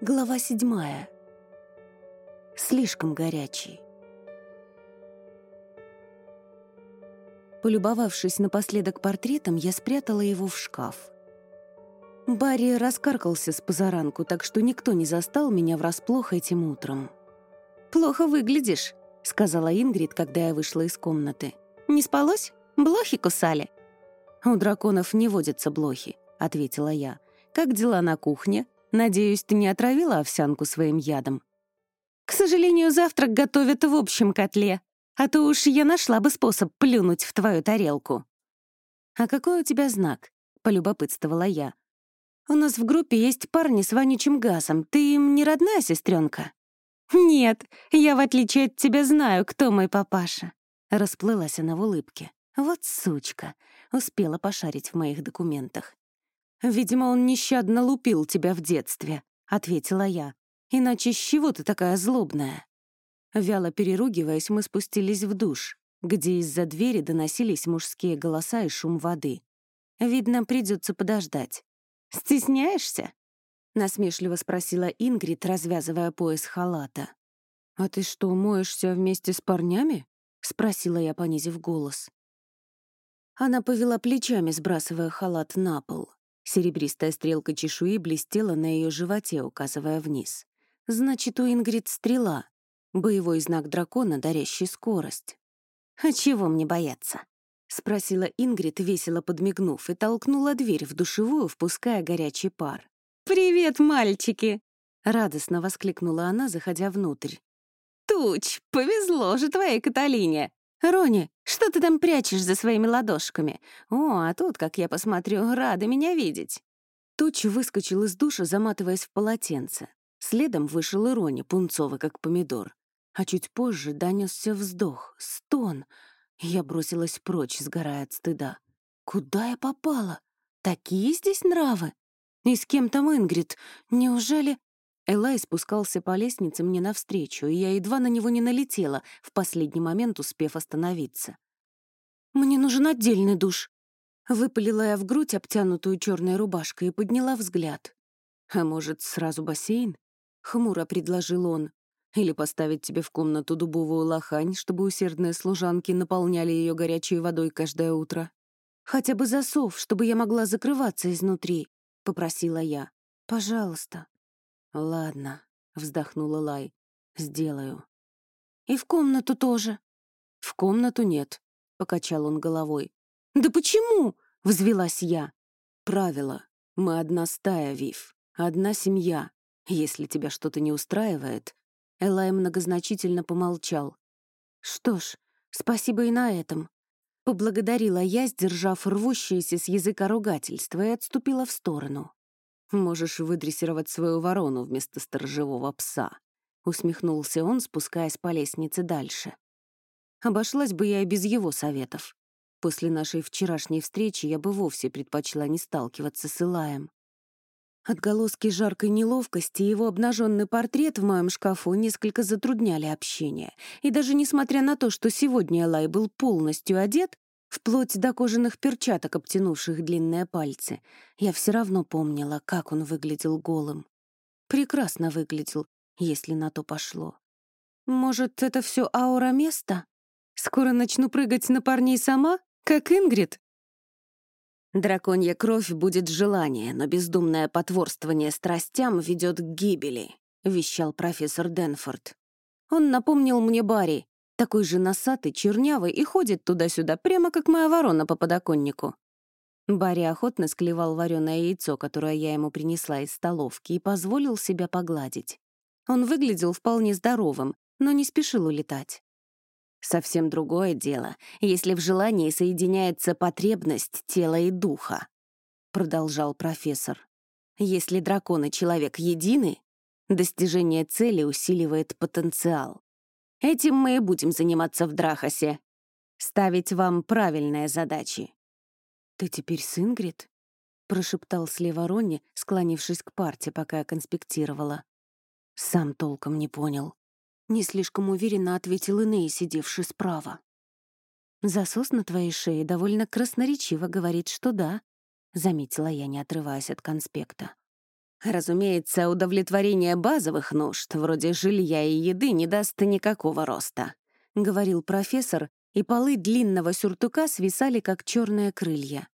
Глава седьмая. Слишком горячий. Полюбовавшись напоследок портретом, я спрятала его в шкаф. Барри раскаркался с позаранку, так что никто не застал меня врасплох этим утром. «Плохо выглядишь», — сказала Ингрид, когда я вышла из комнаты. «Не спалось? Блохи кусали?» «У драконов не водятся блохи», — ответила я. «Как дела на кухне?» Надеюсь, ты не отравила овсянку своим ядом? К сожалению, завтрак готовят в общем котле, а то уж я нашла бы способ плюнуть в твою тарелку. А какой у тебя знак? Полюбопытствовала я. У нас в группе есть парни с вонючим газом. Ты им не родная сестренка? Нет, я, в отличие от тебя, знаю, кто мой папаша. Расплылась она в улыбке. Вот сучка. Успела пошарить в моих документах. «Видимо, он нещадно лупил тебя в детстве», — ответила я. «Иначе с чего ты такая злобная?» Вяло переругиваясь, мы спустились в душ, где из-за двери доносились мужские голоса и шум воды. «Видно, придется подождать». «Стесняешься?» — насмешливо спросила Ингрид, развязывая пояс халата. «А ты что, моешься вместе с парнями?» — спросила я, понизив голос. Она повела плечами, сбрасывая халат на пол. Серебристая стрелка чешуи блестела на ее животе, указывая вниз. Значит, у Ингрид стрела. Боевой знак дракона, дарящий скорость. «А чего мне бояться?» — спросила Ингрид, весело подмигнув, и толкнула дверь в душевую, впуская горячий пар. «Привет, мальчики!» — радостно воскликнула она, заходя внутрь. «Туч, повезло же твоей Каталине! Рони, что ты там прячешь за своими ладошками? О, а тут, как я посмотрю, рада меня видеть». Туч выскочил из душа, заматываясь в полотенце. Следом вышел и Рони, пунцовый, как помидор. А чуть позже донесся вздох, стон. Я бросилась прочь, сгорая от стыда. «Куда я попала? Такие здесь нравы? И с кем там Ингрид? Неужели...» Элай спускался по лестнице мне навстречу, и я едва на него не налетела, в последний момент успев остановиться. «Мне нужен отдельный душ», — выпалила я в грудь, обтянутую черной рубашкой, и подняла взгляд. «А может, сразу бассейн?» — хмуро предложил он. «Или поставить тебе в комнату дубовую лохань, чтобы усердные служанки наполняли ее горячей водой каждое утро?» «Хотя бы засов, чтобы я могла закрываться изнутри», — попросила я. «Пожалуйста». «Ладно», — вздохнула Лай, — «сделаю». «И в комнату тоже?» «В комнату нет», — покачал он головой. «Да почему?» — взвелась я. «Правило. Мы одна стая, Вив. Одна семья. Если тебя что-то не устраивает...» Элай многозначительно помолчал. «Что ж, спасибо и на этом». Поблагодарила я, сдержав рвущееся с языка ругательства, и отступила в сторону. «Можешь выдрессировать свою ворону вместо сторожевого пса», — усмехнулся он, спускаясь по лестнице дальше. Обошлась бы я и без его советов. После нашей вчерашней встречи я бы вовсе предпочла не сталкиваться с Илаем. Отголоски жаркой неловкости и его обнаженный портрет в моем шкафу несколько затрудняли общение. И даже несмотря на то, что сегодня Элай был полностью одет, вплоть до кожаных перчаток, обтянувших длинные пальцы, я все равно помнила, как он выглядел голым. Прекрасно выглядел, если на то пошло. Может, это все аура места? Скоро начну прыгать на парней сама, как Ингрид? Драконья кровь будет желание, но бездумное потворствование страстям ведет к гибели, вещал профессор Денфорд. Он напомнил мне Барри, такой же носатый, чернявый и ходит туда-сюда, прямо как моя ворона по подоконнику. Барри охотно склевал вареное яйцо, которое я ему принесла из столовки, и позволил себя погладить. Он выглядел вполне здоровым, но не спешил улетать. Совсем другое дело, если в желании соединяется потребность тела и духа, продолжал профессор. Если дракон и человек едины, достижение цели усиливает потенциал. Этим мы и будем заниматься в Драхасе. Ставить вам правильные задачи». «Ты теперь с Ингрид?» — прошептал слева Ронни, склонившись к парте, пока я конспектировала. Сам толком не понял. Не слишком уверенно ответил Иней, сидевший справа. «Засос на твоей шее довольно красноречиво говорит, что да», — заметила я, не отрываясь от конспекта. Разумеется, удовлетворение базовых нужд, вроде жилья и еды, не даст никакого роста, — говорил профессор, и полы длинного сюртука свисали, как черные крылья.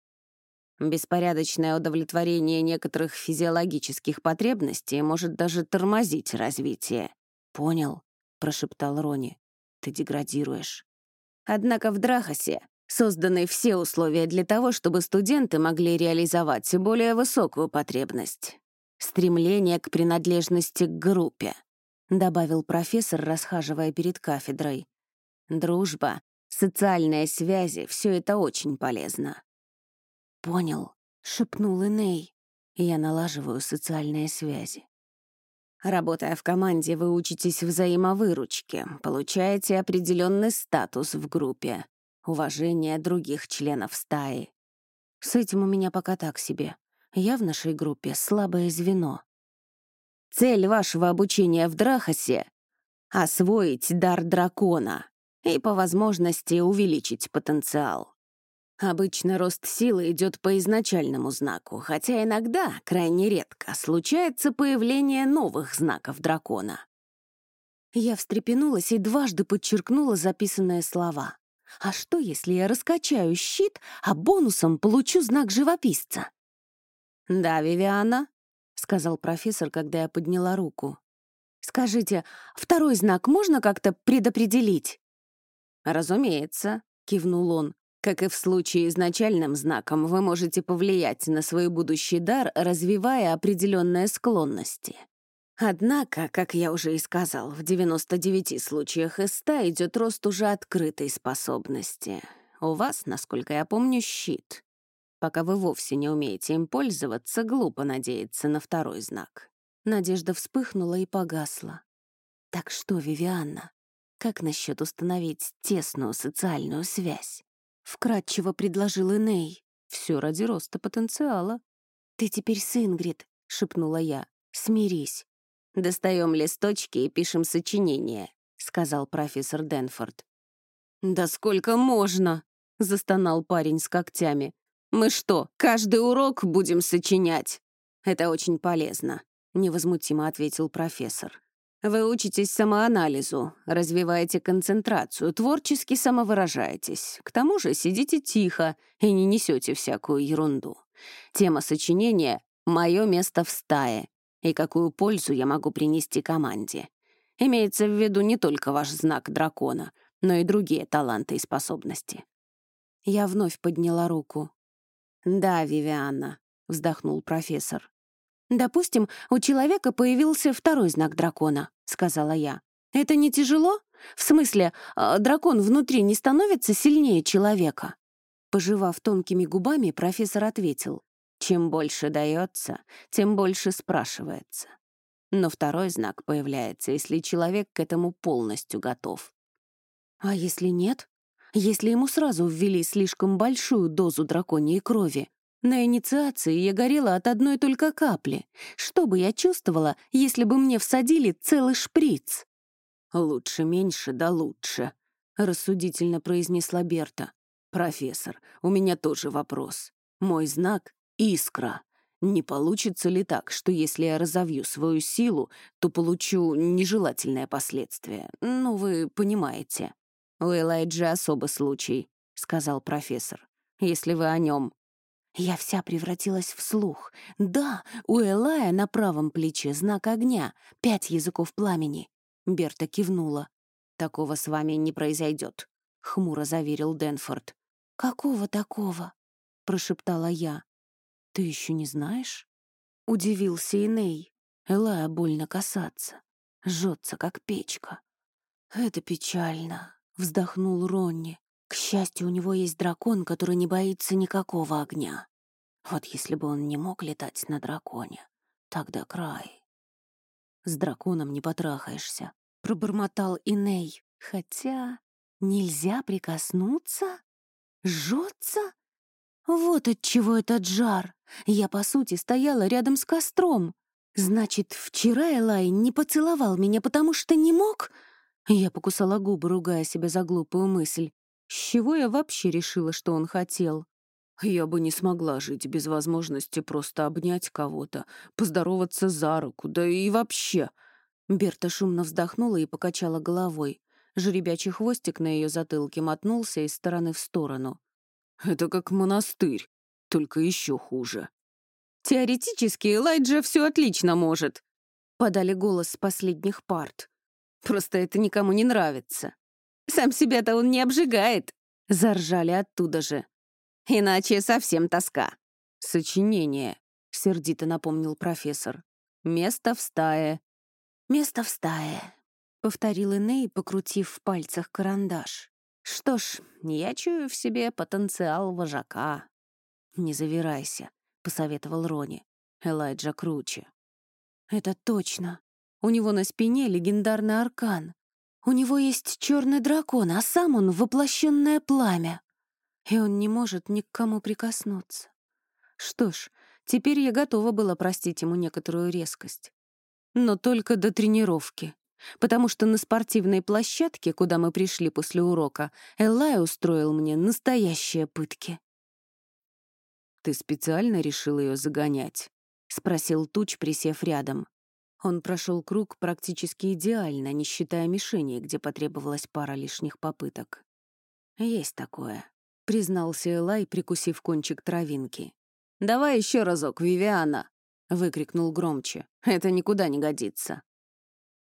Беспорядочное удовлетворение некоторых физиологических потребностей может даже тормозить развитие. «Понял», — прошептал Рони. «Ты деградируешь». Однако в Драхасе созданы все условия для того, чтобы студенты могли реализовать более высокую потребность — стремление к принадлежности к группе, добавил профессор, расхаживая перед кафедрой. Дружба, социальные связи — все это очень полезно. «Понял», — шепнул Иней. «Я налаживаю социальные связи». Работая в команде, вы учитесь взаимовыручке, получаете определенный статус в группе, уважение других членов стаи. С этим у меня пока так себе. Я в нашей группе слабое звено. Цель вашего обучения в Драхасе — освоить дар дракона и, по возможности, увеличить потенциал. Обычно рост силы идет по изначальному знаку, хотя иногда, крайне редко, случается появление новых знаков дракона. Я встрепенулась и дважды подчеркнула записанные слова. А что, если я раскачаю щит, а бонусом получу знак живописца? «Да, Вивиана», — сказал профессор, когда я подняла руку. «Скажите, второй знак можно как-то предопределить?» «Разумеется», — кивнул он. «Как и в случае изначальным знаком, вы можете повлиять на свой будущий дар, развивая определенные склонности. Однако, как я уже и сказал, в 99 случаях из 100 идет рост уже открытой способности. У вас, насколько я помню, щит. Пока вы вовсе не умеете им пользоваться, глупо надеяться на второй знак. Надежда вспыхнула и погасла. Так что, Вивианна, как насчет установить тесную социальную связь? Вкратчиво предложил Иней. Все ради роста потенциала. «Ты теперь с Ингрид», — шепнула я. «Смирись. «Достаем листочки и пишем сочинение», — сказал профессор Денфорд. «Да сколько можно?» — застонал парень с когтями. «Мы что, каждый урок будем сочинять?» «Это очень полезно», — невозмутимо ответил профессор. «Вы учитесь самоанализу, развиваете концентрацию, творчески самовыражаетесь. К тому же сидите тихо и не несете всякую ерунду. Тема сочинения — «Мое место в стае», и какую пользу я могу принести команде. Имеется в виду не только ваш знак дракона, но и другие таланты и способности. Я вновь подняла руку. «Да, Вивианна», — вздохнул профессор. «Допустим, у человека появился второй знак дракона», — сказала я. «Это не тяжело? В смысле, а, дракон внутри не становится сильнее человека?» Пожевав тонкими губами, профессор ответил. Чем больше дается, тем больше спрашивается. Но второй знак появляется, если человек к этому полностью готов. А если нет? Если ему сразу ввели слишком большую дозу драконьей крови? На инициации я горела от одной только капли. Что бы я чувствовала, если бы мне всадили целый шприц? «Лучше меньше, да лучше», — рассудительно произнесла Берта. «Профессор, у меня тоже вопрос. Мой знак Искра. Не получится ли так, что если я разовью свою силу, то получу нежелательное последствие? Ну, вы понимаете. У Элайджи особый случай, — сказал профессор. Если вы о нем. Я вся превратилась в слух. Да, у Элая на правом плече знак огня, пять языков пламени. Берта кивнула. «Такого с вами не произойдет», — хмуро заверил Денфорд. «Какого такого?» — прошептала я. «Ты еще не знаешь?» — удивился Иней. Элая больно касаться. Жжется, как печка. «Это печально», — вздохнул Ронни. «К счастью, у него есть дракон, который не боится никакого огня. Вот если бы он не мог летать на драконе, тогда край». «С драконом не потрахаешься», — пробормотал Иней. «Хотя нельзя прикоснуться? Жжется?» Вот от чего этот жар. Я, по сути, стояла рядом с костром. Значит, вчера Элай не поцеловал меня, потому что не мог? Я покусала губы, ругая себя за глупую мысль. С чего я вообще решила, что он хотел? Я бы не смогла жить без возможности просто обнять кого-то, поздороваться за руку, да и вообще. Берта шумно вздохнула и покачала головой. Жеребячий хвостик на ее затылке мотнулся из стороны в сторону. «Это как монастырь, только еще хуже». «Теоретически Элайджа все отлично может», — подали голос с последних парт. «Просто это никому не нравится. Сам себя-то он не обжигает», — заржали оттуда же. «Иначе совсем тоска». «Сочинение», — сердито напомнил профессор. «Место в стае». «Место в стае», повторил Иней, покрутив в пальцах карандаш. Что ж, я чую в себе потенциал вожака. Не завирайся, посоветовал Рони. Элайджа круче. Это точно. У него на спине легендарный аркан. У него есть черный дракон, а сам он воплощенное пламя. И он не может ни к кому прикоснуться. Что ж, теперь я готова была простить ему некоторую резкость. Но только до тренировки потому что на спортивной площадке, куда мы пришли после урока, Элай устроил мне настоящие пытки. «Ты специально решил ее загонять?» — спросил Туч, присев рядом. Он прошел круг практически идеально, не считая мишени, где потребовалась пара лишних попыток. «Есть такое», — признался Элай, прикусив кончик травинки. «Давай еще разок, Вивиана!» — выкрикнул громче. «Это никуда не годится».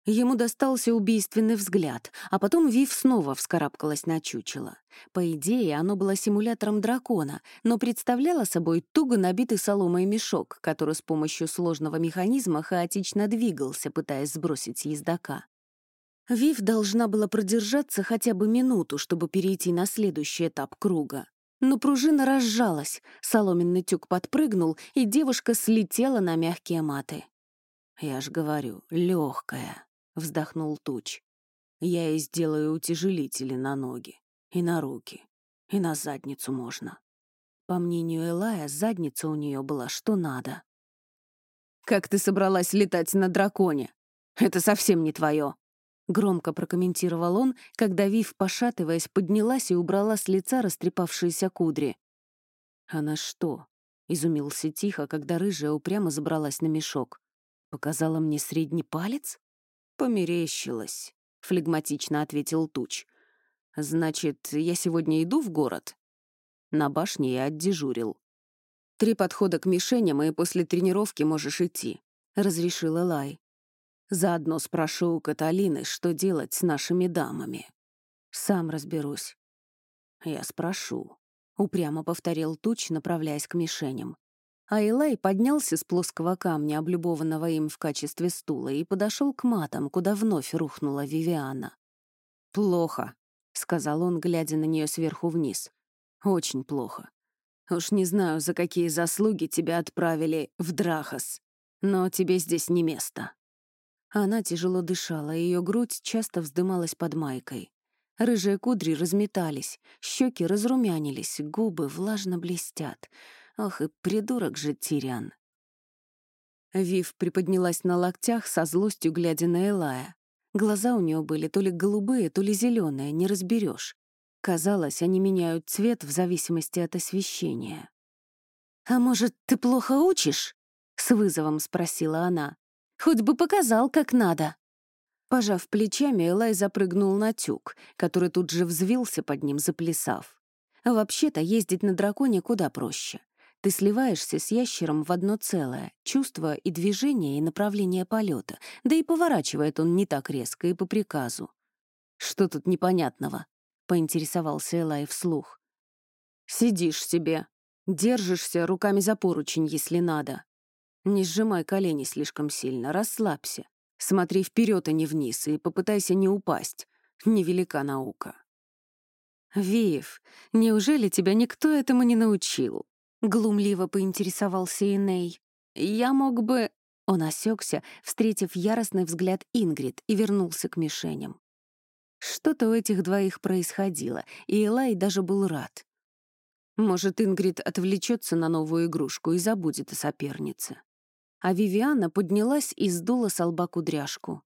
Ему достался убийственный взгляд, а потом Вив снова вскарабкалась на чучело. По идее, оно было симулятором дракона, но представляло собой туго набитый соломой мешок, который с помощью сложного механизма хаотично двигался, пытаясь сбросить ездока. Вив должна была продержаться хотя бы минуту, чтобы перейти на следующий этап круга. Но пружина разжалась, соломенный тюк подпрыгнул, и девушка слетела на мягкие маты. «Я ж говорю, легкая», вздохнул Туч. Я и сделаю утяжелители на ноги, и на руки, и на задницу можно. По мнению Элая, задница у нее была что надо. «Как ты собралась летать на драконе? Это совсем не твое!» Громко прокомментировал он, когда Вив, пошатываясь, поднялась и убрала с лица растрепавшиеся кудри. «Она что?» — изумился тихо, когда рыжая упрямо забралась на мешок. «Показала мне средний палец?» «Померещилась», — флегматично ответил Туч. «Значит, я сегодня иду в город?» На башне я отдежурил. «Три подхода к мишеням, и после тренировки можешь идти», — разрешила Лай. «Заодно спрошу у Каталины, что делать с нашими дамами. Сам разберусь». «Я спрошу», — упрямо повторил Туч, направляясь к мишеням. А Илай поднялся с плоского камня, облюбованного им в качестве стула, и подошел к матам, куда вновь рухнула Вивиана. «Плохо», — сказал он, глядя на нее сверху вниз. «Очень плохо. Уж не знаю, за какие заслуги тебя отправили в Драхас, но тебе здесь не место». Она тяжело дышала, ее грудь часто вздымалась под майкой. Рыжие кудри разметались, щеки разрумянились, губы влажно блестят — Ох и придурок же Тириан. Вив приподнялась на локтях со злостью, глядя на Элая. Глаза у нее были то ли голубые, то ли зеленые, не разберешь. Казалось, они меняют цвет в зависимости от освещения. «А может, ты плохо учишь?» — с вызовом спросила она. «Хоть бы показал, как надо». Пожав плечами, Элай запрыгнул на тюк, который тут же взвился под ним, заплясав. Вообще-то ездить на драконе куда проще. Ты сливаешься с ящером в одно целое, чувство и движение, и направление полета, да и поворачивает он не так резко и по приказу. «Что тут непонятного?» — поинтересовался Элай вслух. «Сидишь себе, держишься руками за поручень, если надо. Не сжимай колени слишком сильно, расслабься. Смотри вперед, а не вниз, и попытайся не упасть. Невелика наука». «Виев, неужели тебя никто этому не научил?» Глумливо поинтересовался Иней. «Я мог бы...» Он осекся, встретив яростный взгляд Ингрид, и вернулся к мишеням. Что-то у этих двоих происходило, и Элай даже был рад. Может, Ингрид отвлечется на новую игрушку и забудет о сопернице. А Вивиана поднялась и сдула с лба кудряшку.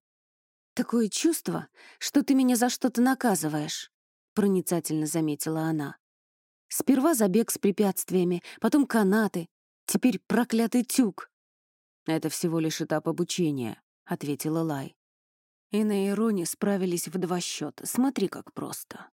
«Такое чувство, что ты меня за что-то наказываешь», — проницательно заметила она. Сперва забег с препятствиями, потом канаты, теперь проклятый тюк. «Это всего лишь этап обучения», — ответила Лай. И на Ироне справились в два счета. Смотри, как просто.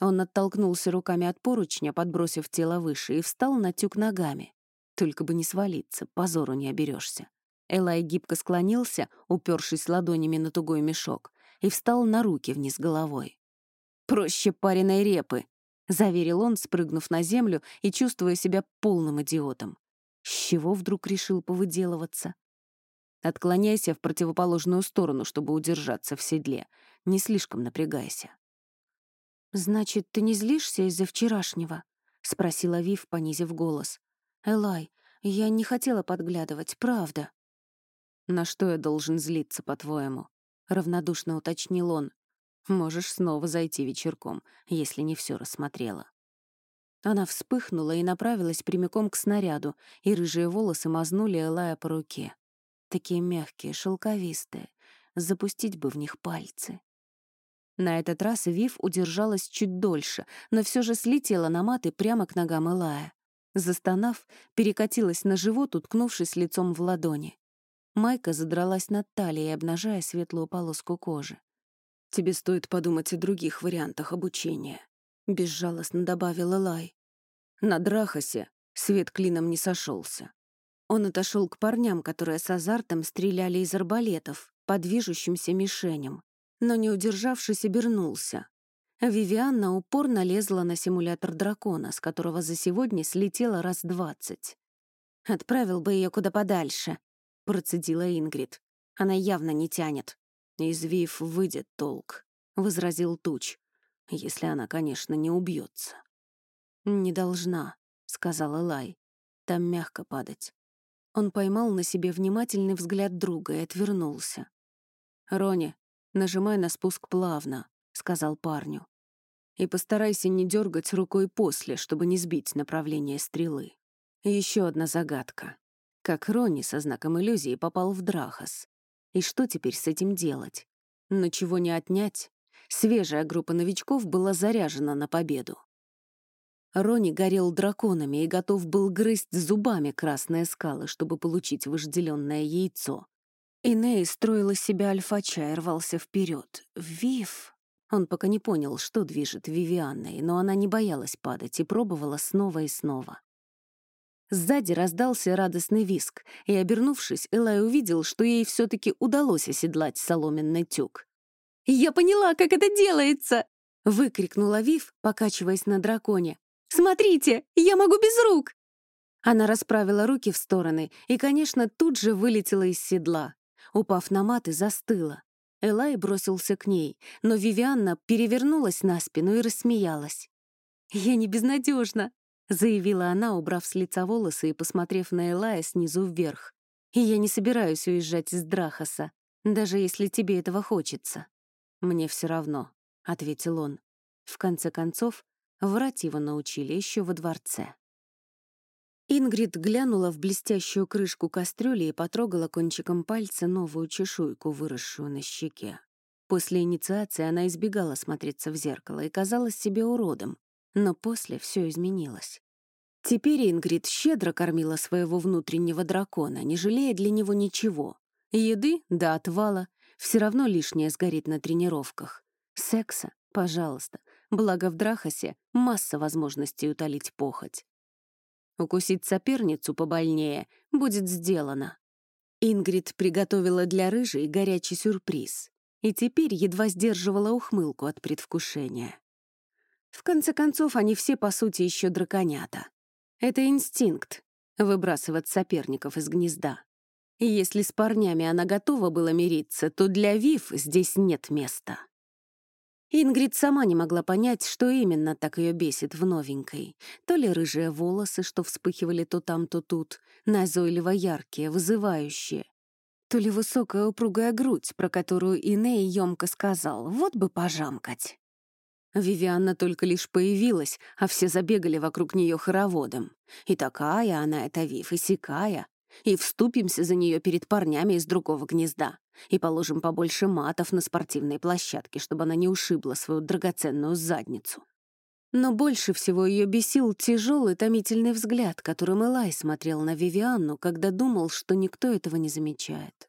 Он оттолкнулся руками от поручня, подбросив тело выше, и встал на тюк ногами. Только бы не свалиться, позору не оберешься. Элай гибко склонился, упершись ладонями на тугой мешок, и встал на руки вниз головой. «Проще пареной репы», — заверил он, спрыгнув на землю и чувствуя себя полным идиотом. С чего вдруг решил повыделываться? Отклоняйся в противоположную сторону, чтобы удержаться в седле. Не слишком напрягайся. «Значит, ты не злишься из-за вчерашнего?» — спросила Вив, понизив голос. «Элай, я не хотела подглядывать, правда». «На что я должен злиться, по-твоему?» — равнодушно уточнил он. «Можешь снова зайти вечерком, если не все рассмотрела». Она вспыхнула и направилась прямиком к снаряду, и рыжие волосы мазнули Элая по руке. Такие мягкие, шелковистые. Запустить бы в них пальцы. На этот раз Вив удержалась чуть дольше, но все же слетела на маты прямо к ногам Элая. Застонав, перекатилась на живот, уткнувшись лицом в ладони. Майка задралась над талией, обнажая светлую полоску кожи. «Тебе стоит подумать о других вариантах обучения», — безжалостно добавил Элай. На Драхосе свет клином не сошелся. Он отошел к парням, которые с азартом стреляли из арбалетов по движущимся мишеням, но, не удержавшись, обернулся. Вивианна упорно лезла на симулятор дракона, с которого за сегодня слетела раз двадцать. «Отправил бы ее куда подальше», — процедила Ингрид. «Она явно не тянет». «Из Вив выйдет толк», — возразил Туч. «Если она, конечно, не убьется. «Не должна», — сказала Лай. «Там мягко падать». Он поймал на себе внимательный взгляд друга и отвернулся. «Рони, нажимай на спуск плавно», — сказал парню. «И постарайся не дергать рукой после, чтобы не сбить направление стрелы. Еще одна загадка. Как Рони со знаком иллюзии попал в Драхас? И что теперь с этим делать? Но чего не отнять? Свежая группа новичков была заряжена на победу. Рони горел драконами и готов был грызть зубами красные скалы, чтобы получить вожделенное яйцо. Иней строил из себя альфача и рвался вперед. «Вив!» Он пока не понял, что движет Вивианной, но она не боялась падать и пробовала снова и снова. Сзади раздался радостный виск, и, обернувшись, Элай увидел, что ей все-таки удалось оседлать соломенный тюк. «Я поняла, как это делается!» — выкрикнула Вив, покачиваясь на драконе. «Смотрите, я могу без рук!» Она расправила руки в стороны и, конечно, тут же вылетела из седла. Упав на маты, застыла. Элай бросился к ней, но Вивианна перевернулась на спину и рассмеялась. «Я не безнадежна», — заявила она, убрав с лица волосы и посмотрев на Элая снизу вверх. «И я не собираюсь уезжать из Драхаса, даже если тебе этого хочется». «Мне все равно», — ответил он. В конце концов, врать его научили еще во дворце. Ингрид глянула в блестящую крышку кастрюли и потрогала кончиком пальца новую чешуйку, выросшую на щеке. После инициации она избегала смотреться в зеркало и казалась себе уродом, но после все изменилось. Теперь Ингрид щедро кормила своего внутреннего дракона, не жалея для него ничего. Еды до отвала, все равно лишнее сгорит на тренировках. Секса, пожалуйста, благо в Драхасе масса возможностей утолить похоть. Укусить соперницу побольнее будет сделано. Ингрид приготовила для рыжей горячий сюрприз и теперь едва сдерживала ухмылку от предвкушения. В конце концов, они все, по сути, еще драконята. Это инстинкт — выбрасывать соперников из гнезда. И если с парнями она готова была мириться, то для Вив здесь нет места. Ингрид сама не могла понять, что именно так ее бесит в новенькой. То ли рыжие волосы, что вспыхивали то там, то тут, назойливо яркие, вызывающие. То ли высокая упругая грудь, про которую Иней емко сказал «вот бы пожамкать». Вивианна только лишь появилась, а все забегали вокруг нее хороводом. И такая она эта Вив, и сякая. И вступимся за нее перед парнями из другого гнезда и положим побольше матов на спортивной площадке, чтобы она не ушибла свою драгоценную задницу. Но больше всего ее бесил тяжелый томительный взгляд, которым Элай смотрел на Вивианну, когда думал, что никто этого не замечает.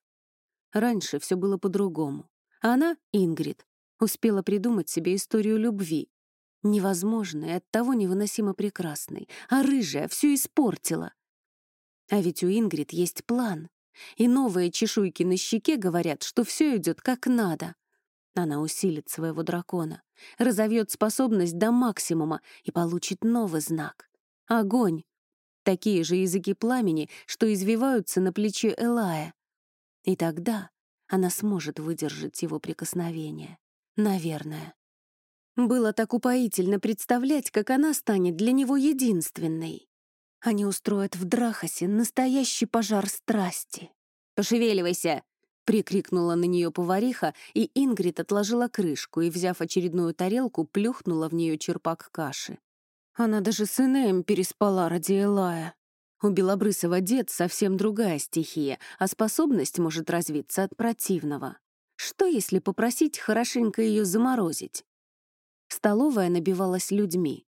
Раньше все было по-другому. Она, Ингрид, успела придумать себе историю любви. Невозможной оттого невыносимо прекрасной. А рыжая все испортила. А ведь у Ингрид есть план. И новые чешуйки на щеке говорят, что все идет как надо. Она усилит своего дракона, разовьет способность до максимума и получит новый знак — огонь. Такие же языки пламени, что извиваются на плече Элая. И тогда она сможет выдержать его прикосновение. Наверное. Было так упоительно представлять, как она станет для него единственной. Они устроят в Драхасе настоящий пожар страсти. «Пошевеливайся!» — прикрикнула на нее повариха, и Ингрид отложила крышку и, взяв очередную тарелку, плюхнула в нее черпак каши. Она даже с Инеем переспала ради Элая. У Белобрысова дед совсем другая стихия, а способность может развиться от противного. Что, если попросить хорошенько ее заморозить? Столовая набивалась людьми.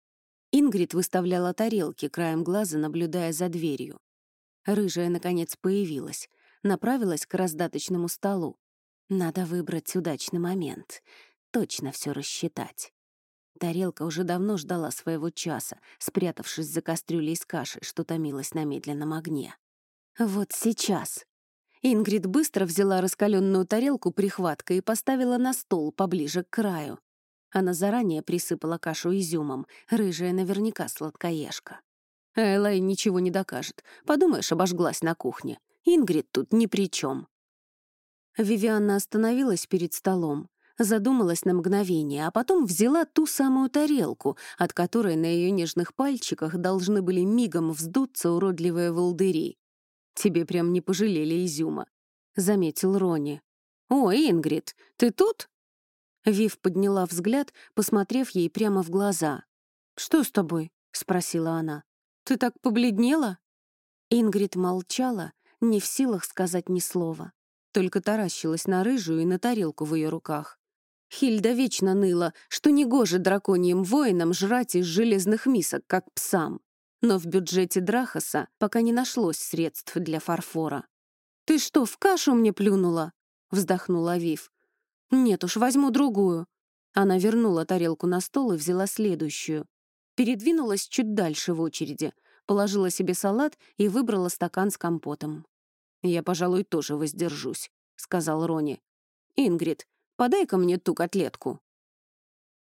Ингрид выставляла тарелки, краем глаза наблюдая за дверью. Рыжая, наконец, появилась — направилась к раздаточному столу. Надо выбрать удачный момент, точно все рассчитать. Тарелка уже давно ждала своего часа, спрятавшись за кастрюлей с кашей, что томилась на медленном огне. Вот сейчас. Ингрид быстро взяла раскаленную тарелку прихваткой и поставила на стол поближе к краю. Она заранее присыпала кашу изюмом, рыжая наверняка сладкоежка. Элай ничего не докажет. Подумаешь, обожглась на кухне. Ингрид тут ни при чем. Вивианна остановилась перед столом, задумалась на мгновение, а потом взяла ту самую тарелку, от которой на ее нежных пальчиках должны были мигом вздуться уродливые волдыри. «Тебе прям не пожалели изюма», — заметил Рони. «О, Ингрид, ты тут?» Вив подняла взгляд, посмотрев ей прямо в глаза. «Что с тобой?» — спросила она. «Ты так побледнела?» Ингрид молчала, не в силах сказать ни слова. Только таращилась на рыжую и на тарелку в ее руках. Хильда вечно ныла, что негоже драконьим воинам жрать из железных мисок, как псам. Но в бюджете Драхаса пока не нашлось средств для фарфора. «Ты что, в кашу мне плюнула?» — вздохнула Вив. «Нет уж, возьму другую». Она вернула тарелку на стол и взяла следующую. Передвинулась чуть дальше в очереди, положила себе салат и выбрала стакан с компотом. «Я, пожалуй, тоже воздержусь», — сказал Рони. «Ингрид, подай-ка мне ту котлетку».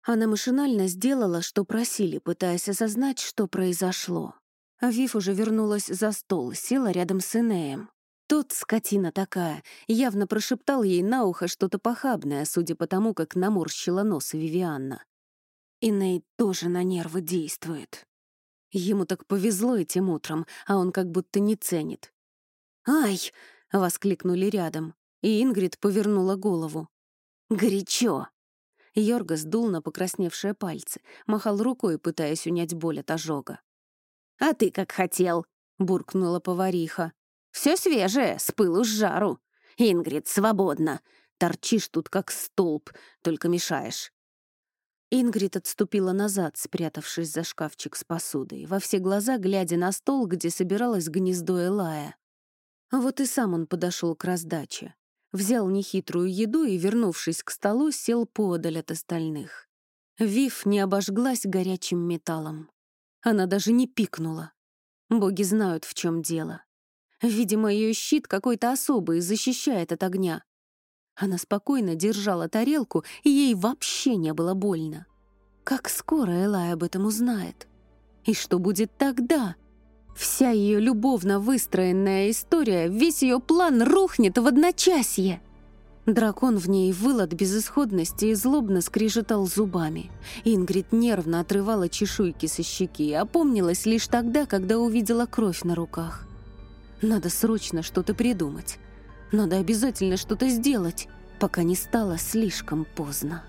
Она машинально сделала, что просили, пытаясь осознать, что произошло. Авив уже вернулась за стол, села рядом с Инеем. Тот, скотина такая, явно прошептал ей на ухо что-то похабное, судя по тому, как наморщила нос Вивианна. Иней тоже на нервы действует. Ему так повезло этим утром, а он как будто не ценит. «Ай!» — воскликнули рядом, и Ингрид повернула голову. «Горячо!» Йорга сдул на покрасневшие пальцы, махал рукой, пытаясь унять боль от ожога. «А ты как хотел!» — буркнула повариха. «Все свежее, с пылу с жару. Ингрид, свободно. Торчишь тут как столб, только мешаешь». Ингрид отступила назад, спрятавшись за шкафчик с посудой, во все глаза глядя на стол, где собиралось гнездо Элая. Вот и сам он подошел к раздаче. Взял нехитрую еду и, вернувшись к столу, сел подаль от остальных. Вив не обожглась горячим металлом. Она даже не пикнула. Боги знают, в чем дело. Видимо, ее щит какой-то особый защищает от огня. Она спокойно держала тарелку, и ей вообще не было больно. Как скоро Элай об этом узнает? И что будет тогда? Вся ее любовно выстроенная история, весь ее план рухнет в одночасье. Дракон в ней выл от безысходности и злобно скрежетал зубами. Ингрид нервно отрывала чешуйки со щеки и опомнилась лишь тогда, когда увидела кровь на руках. Надо срочно что-то придумать. Надо обязательно что-то сделать, пока не стало слишком поздно.